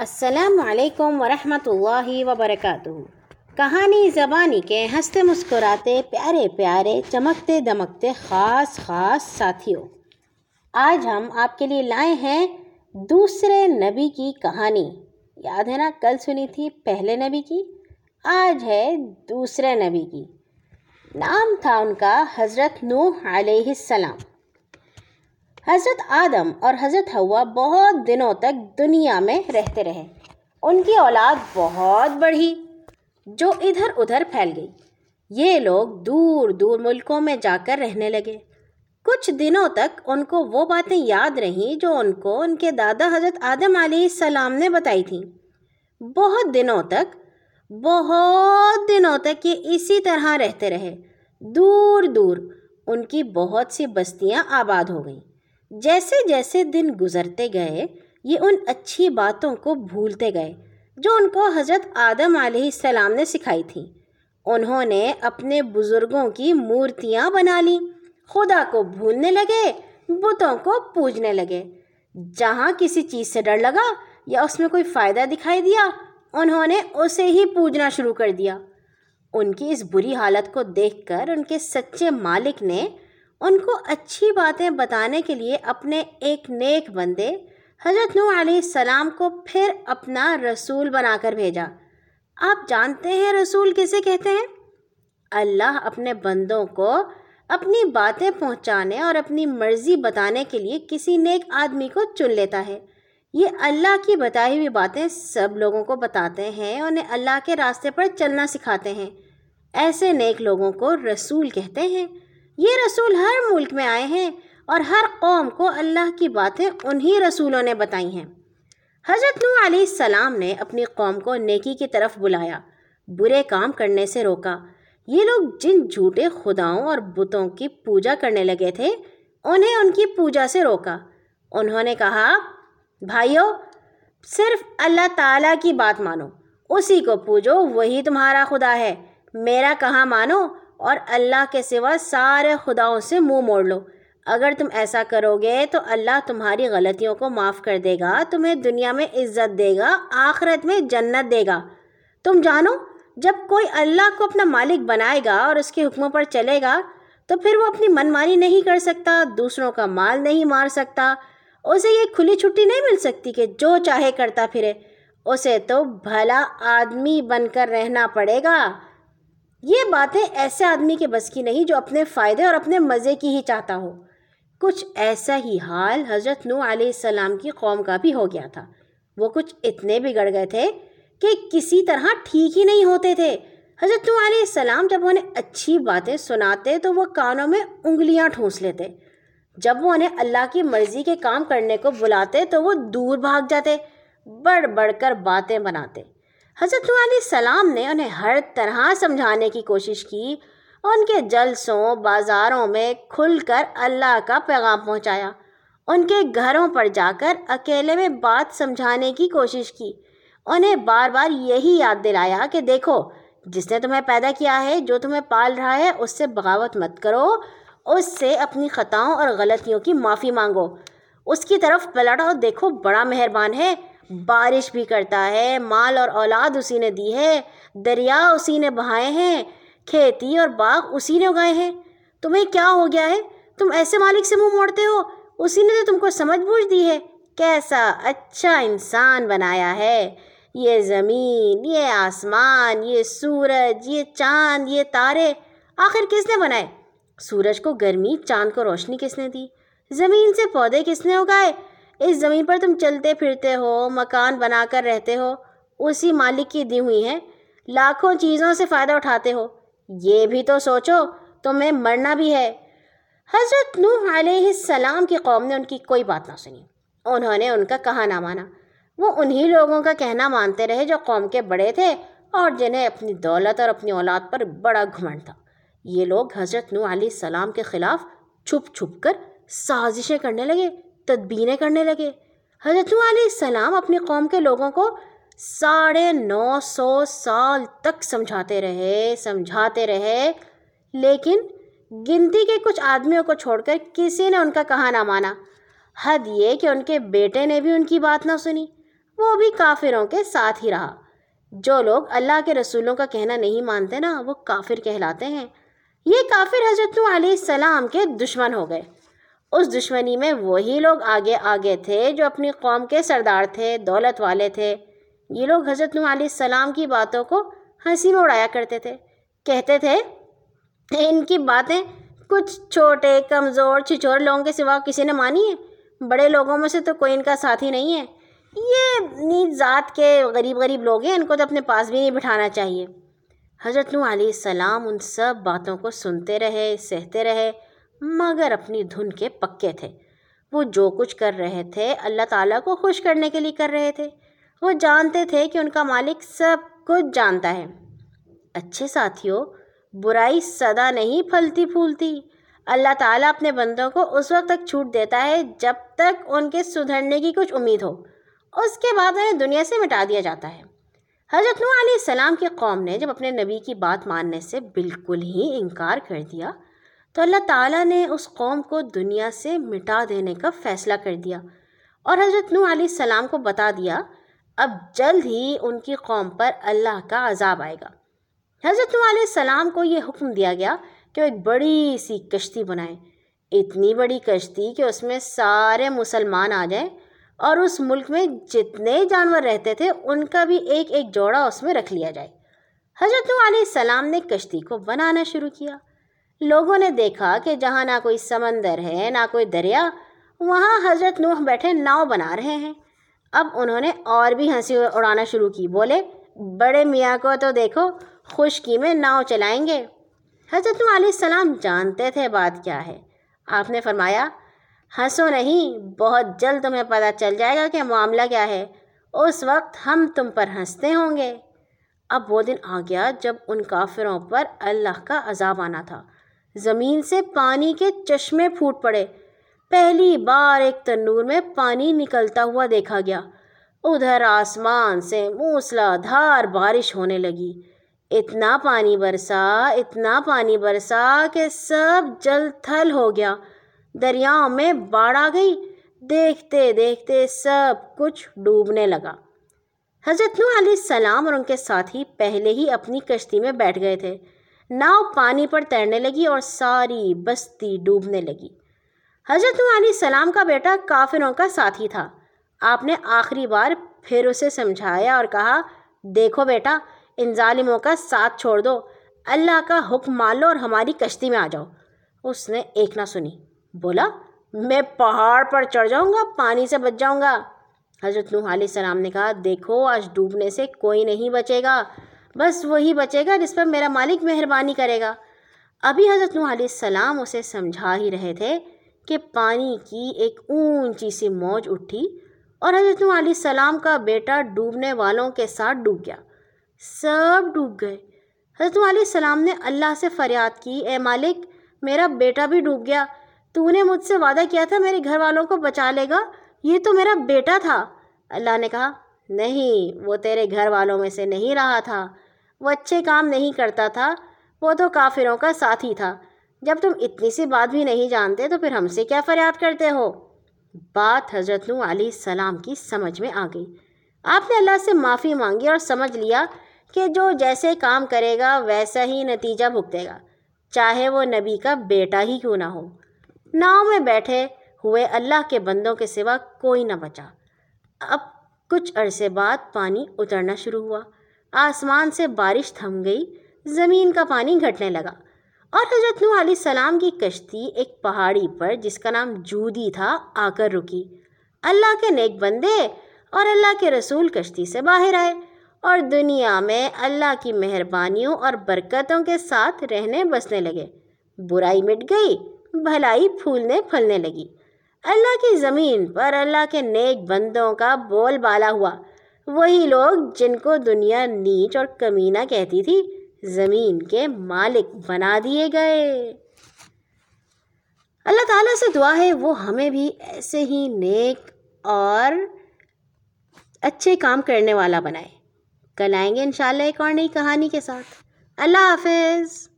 السلام علیکم ورحمۃ اللہ وبرکاتہ۔ کہانی زبانی کے ہنستے مسکراتے، پیارے پیارے، چمکتے دمکتے، خاص خاص ساتھیوں۔ آج ہم آپ کے لیے لائے ہیں دوسرے نبی کی کہانی۔ یاد ہے نا، کل سنی تھی پہلے نبی کی، آج ہے دوسرے نبی کی۔ نام تھا ان کا حضرت نوح علیہ السلام۔ حضرت آدم اور حضرت ہوا بہت دنوں تک دنیا میں رہتے رہے۔ ان کی اولاد بہت بڑھی، جو ادھر ادھر پھیل گئی۔ یہ لوگ دور دور ملکوں میں جا کر رہنے لگے۔ کچھ دنوں تک ان کو وہ باتیں یاد رہیں جو ان کو ان کے دادا حضرت آدم علیہ السلام نے بتائی تھیں۔ بہت دنوں تک، بہت دنوں تک یہ اسی طرح رہتے رہے۔ دور دور ان کی بہت سی بستیاں آباد ہو گئیں۔ جیسے جیسے دن گزرتے گئے، یہ ان اچھی باتوں کو بھولتے گئے جو ان کو حضرت آدم علیہ السلام نے سکھائی تھیں۔ انہوں نے اپنے بزرگوں کی مورتیاں بنا لیں۔ خدا کو بھولنے لگے، بتوں کو پوجنے لگے۔ جہاں کسی چیز سے ڈر لگا یا اس میں کوئی فائدہ دکھائی دیا، انہوں نے اسے ہی پوجنا شروع کر دیا۔ ان کی اس بری حالت کو دیکھ کر ان کے سچے مالک نے ان کو اچھی باتیں بتانے کے لیے اپنے ایک نیک بندے حضرت نوح علیہ السلام کو پھر اپنا رسول بنا کر بھیجا۔ آپ جانتے ہیں رسول کسے کہتے ہیں؟ اللہ اپنے بندوں کو اپنی باتیں پہنچانے اور اپنی مرضی بتانے کے لیے کسی نیک آدمی کو چن لیتا ہے۔ یہ اللہ کی بتائی ہوئی باتیں سب لوگوں کو بتاتے ہیں، انہیں اللہ کے راستے پر چلنا سکھاتے ہیں۔ ایسے نیک لوگوں کو رسول کہتے ہیں۔ یہ رسول ہر ملک میں آئے ہیں اور ہر قوم کو اللہ کی باتیں انہی رسولوں نے بتائی ہیں۔ حضرت نو علیہ السلام نے اپنی قوم کو نیکی کی طرف بلایا، برے کام کرنے سے روکا۔ یہ لوگ جن جھوٹے خداؤں اور بتوں کی پوجا کرنے لگے تھے، انہیں ان کی پوجا سے روکا۔ انہوں نے کہا، بھائیو، صرف اللہ تعالیٰ کی بات مانو، اسی کو پوجو، وہی تمہارا خدا ہے۔ میرا کہاں مانو؟ اور اللہ کے سوا سارے خداؤں سے منہ موڑ لو۔ اگر تم ایسا کرو گے تو اللہ تمہاری غلطیوں کو معاف کر دے گا، تمہیں دنیا میں عزت دے گا، آخرت میں جنت دے گا۔ تم جانو، جب کوئی اللہ کو اپنا مالک بنائے گا اور اس کے حکموں پر چلے گا، تو پھر وہ اپنی من مانی نہیں کر سکتا، دوسروں کا مال نہیں مار سکتا۔ اسے یہ کھلی چھٹی نہیں مل سکتی کہ جو چاہے کرتا پھرے۔ اسے تو بھلا آدمی بن کر رہنا پڑے گا۔ یہ باتیں ایسے آدمی کے بس کی نہیں جو اپنے فائدے اور اپنے مزے کی ہی چاہتا ہو۔ کچھ ایسا ہی حال حضرت نو علیہ السلام کی قوم کا بھی ہو گیا تھا۔ وہ کچھ اتنے بگڑ گئے تھے کہ کسی طرح ٹھیک ہی نہیں ہوتے تھے۔ حضرت نو علیہ السلام جب انہیں اچھی باتیں سناتے تو وہ کانوں میں انگلیاں ٹھونس لیتے۔ جب وہ انہیں اللہ کی مرضی کے کام کرنے کو بلاتے تو وہ دور بھاگ جاتے، بڑھ بڑھ کر باتیں بناتے۔ حضرت علیہ السلام نے انہیں ہر طرح سمجھانے کی کوشش کی ان کے جلسوں بازاروں میں کھل کر اللہ کا پیغام پہنچایا۔ ان کے گھروں پر جا کر اکیلے میں بات سمجھانے کی کوشش کی۔ انہیں بار بار یہی یاد دلایا کہ دیکھو، جس نے تمہیں پیدا کیا ہے، جو تمہیں پال رہا ہے، اس سے بغاوت مت کرو، اس سے اپنی خطاؤں اور غلطیوں کی معافی مانگو۔ اس کی طرف پلٹو دیکھو، بڑا مہربان ہے۔ بارش بھی کرتا ہے، مال اور اولاد اسی نے دی ہے، دریا اسی نے بہائے ہیں، کھیتی اور باغ اسی نے اگائے ہیں۔ تمہیں کیا ہو گیا ہے؟ تم ایسے مالک سے منہ موڑتے ہو۔ اسی نے تو تم کو سمجھ بوجھ دی ہے۔ کیسا اچھا انسان بنایا ہے۔ یہ زمین، یہ آسمان، یہ سورج، یہ چاند، یہ تارے آخر کس نے بنائے؟ سورج کو گرمی، چاند کو روشنی کس نے دی؟ زمین سے پودے کس نے اگائے؟ اس زمین پر تم چلتے پھرتے ہو، مکان بنا کر رہتے ہو، اسی مالک کی دی ہوئی ہیں۔ لاکھوں چیزوں سے فائدہ اٹھاتے ہو۔ یہ بھی تو سوچو، تمہیں مرنا بھی ہے۔ حضرت نوح علیہ السلام کی قوم نے ان کی کوئی بات نہ سنی۔ انہوں نے ان کا کہا نہ مانا۔ وہ انہی لوگوں کا کہنا مانتے رہے جو قوم کے بڑے تھے اور جنہیں اپنی دولت اور اپنی اولاد پر بڑا گھمنڈ تھا۔ یہ لوگ حضرت نوح علیہ السلام کے خلاف چھپ چھپ کر سازشیں کرنے لگے۔ تدبیریں کرنے لگے۔ حضرت علیہ السلام اپنی قوم کے لوگوں کو ساڑھے نو سو سال تک سمجھاتے رہے سمجھاتے رہے، لیکن گنتی کے کچھ آدمیوں کو چھوڑ کر کسی نے ان کا کہا نہ مانا۔ حد یہ کہ ان کے بیٹے نے بھی ان کی بات نہ سنی۔ وہ بھی کافروں کے ساتھ ہی رہا۔ جو لوگ اللہ کے رسولوں کا کہنا نہیں مانتے نا، وہ کافر کہلاتے ہیں۔ یہ کافر حضرت علیہ السلام کے دشمن ہو گئے۔ اس دشمنی میں وہی لوگ آگے آگے تھے جو اپنی قوم کے سردار تھے، دولت والے تھے۔ یہ لوگ حضرت علیہ السلام کی باتوں کو ہنسی میں اڑایا کرتے تھے۔ کہتے تھے ان کی باتیں کچھ چھوٹے، کمزور، چھچور لوگوں کے سوا کسی نے مانی ہے بڑے لوگوں میں سے تو کوئی ان کا ساتھی نہیں ہے۔ یہ نیت ذات کے غریب غریب لوگ ہیں، ان کو تو اپنے پاس بھی نہیں بٹھانا چاہیے۔ حضرت نو علیہ السلام ان سب باتوں کو سنتے رہے، سہتے رہے۔ مگر اپنی دھن کے پکے تھے۔ وہ جو کچھ کر رہے تھے، اللہ تعالیٰ کو خوش کرنے کے لیے کر رہے تھے۔ وہ جانتے تھے کہ ان کا مالک سب کچھ جانتا ہے۔ اچھے ساتھیوں، برائی صدا نہیں پھلتی پھولتی۔ اللہ تعالیٰ اپنے بندوں کو اس وقت تک چھوٹ دیتا ہے جب تک ان کے سدھرنے کی کچھ امید ہو۔ اس کے بعد انہیں دنیا سے مٹا دیا جاتا ہے۔ حضرت نوح علیہ السلام کی قوم نے جب اپنے نبی کی بات ماننے سے بالکل ہی انکار کر دیا تو اللہ تعالیٰ نے اس قوم کو دنیا سے مٹا دینے کا فیصلہ کر دیا اور حضرت نوح علیہ السلام کو بتا دیا، اب جلد ہی ان کی قوم پر اللہ کا عذاب آئے گا۔ حضرت نوح علیہ السلام کو یہ حکم دیا گیا کہ وہ ایک بڑی سی کشتی بنائیں۔ اتنی بڑی کشتی کہ اس میں سارے مسلمان آ جائیں اور اس ملک میں جتنے جانور رہتے تھے، ان کا بھی ایک ایک جوڑا اس میں رکھ لیا جائے۔ حضرت علیہ السلام نے کشتی کو بنانا شروع کیا۔ لوگوں نے دیکھا کہ جہاں نہ کوئی سمندر ہے، نہ کوئی دریا، وہاں حضرت نوح بیٹھے ناؤ بنا رہے ہیں۔ اب انہوں نے اور بھی ہنسی اڑانا شروع کی، بولے، بڑے میاں کو تو دیکھو، خشکی میں ناؤ چلائیں گے۔ حضرت علیہ السلام جانتے تھے بات کیا ہے۔ آپ نے فرمایا، ہنسو نہیں، بہت جلد تمہیں پتہ چل جائے گا کہ معاملہ کیا ہے۔ اس وقت ہم تم پر ہنستے ہوں گے۔ اب وہ دن آ گیا جب ان کافروں پر اللہ کا عذاب آنا تھا۔ زمین سے پانی کے چشمے پھوٹ پڑے۔ پہلی بار ایک تنور میں پانی نکلتا ہوا دیکھا گیا۔ ادھر آسمان سے موسلا دھار بارش ہونے لگی۔ اتنا پانی برسا، اتنا پانی برسا کہ سب جل تھل ہو گیا۔ دریاؤں میں باڑھ آ گئی۔ دیکھتے دیکھتے سب کچھ ڈوبنے لگا۔ حضرت نو علیہ السلام اور ان کے ساتھی پہلے ہی اپنی کشتی میں بیٹھ گئے تھے۔ ناؤ پانی پر تیرنے لگی اور ساری بستی ڈوبنے لگی۔ حضرت علیہ السلام کا بیٹا کافروں کا ساتھی تھا۔ آپ نے آخری بار پھر اسے سمجھایا اور کہا، دیکھو بیٹا، ان ظالموں کا ساتھ چھوڑ دو۔ اللہ کا حکم مان لو اور ہماری کشتی میں آ جاؤ۔ اس نے ایک نہ سنی۔ بولا، میں پہاڑ پر چڑھ جاؤں گا، پانی سے بچ جاؤں گا۔ حضرت نوح علیہ السلام نے کہا، دیکھو، آج ڈوبنے سے کوئی نہیں بچے گا۔ بس وہی بچے گا جس پر میرا مالک مہربانی کرے گا۔ ابھی حضرت نوح علیہ السلام اسے سمجھا ہی رہے تھے کہ پانی کی ایک اونچی سی موج اٹھی اور حضرت نوح علیہ السلام کا بیٹا ڈوبنے والوں کے ساتھ ڈوب گیا۔ سب ڈوب گئے۔ حضرت علیہ السلام نے اللہ سے فریاد کی، اے مالک، میرا بیٹا بھی ڈوب گیا۔ تو نے مجھ سے وعدہ کیا تھا میرے گھر والوں کو بچا لے گا؟ یہ تو میرا بیٹا تھا۔ اللہ نے کہا نہیں، وہ تیرے گھر والوں میں سے نہیں رہا تھا۔ وہ اچھے کام نہیں کرتا تھا، وہ تو کافروں کا ساتھی تھا۔ جب تم اتنی سی بات بھی نہیں جانتے تو پھر ہم سے کیا فریاد کرتے ہو؟ بات حضرت نو علیہ السلام کی سمجھ میں آ گئی۔ آپ نے اللہ سے معافی مانگی اور سمجھ لیا کہ جو جیسے کام کرے گا ویسا ہی نتیجہ بھگتے گا۔ چاہے وہ نبی کا بیٹا ہی کیوں نہ ہو۔ ناؤ میں بیٹھے ہوئے اللہ کے بندوں کے سوا کوئی نہ بچا۔ اب کچھ عرصے بعد پانی اترنا شروع ہوا۔ آسمان سے بارش تھم گئی، زمین کا پانی گھٹنے لگا اور حضرت نو علیہ السلام کی کشتی ایک پہاڑی پر، جس کا نام جودی تھا، آ کر رکی۔ اللہ کے نیک بندے اور اللہ کے رسول کشتی سے باہر آئے اور دنیا میں اللہ کی مہربانیوں اور برکتوں کے ساتھ رہنے بسنے لگے۔ برائی مٹ گئی، بھلائی پھولنے پھلنے لگی۔ اللہ کی زمین پر اللہ کے نیک بندوں کا بول بالا ہوا۔ وہی لوگ جن کو دنیا نیچ اور کمینہ کہتی تھی، زمین کے مالک بنا دیے گئے۔ اللہ تعالیٰ سے دعا ہے، وہ ہمیں بھی ایسے ہی نیک اور اچھے کام کرنے والا بنائے۔ کل آئیں گے انشاءاللہ ایک اور نئی کہانی کے ساتھ۔ اللہ حافظ۔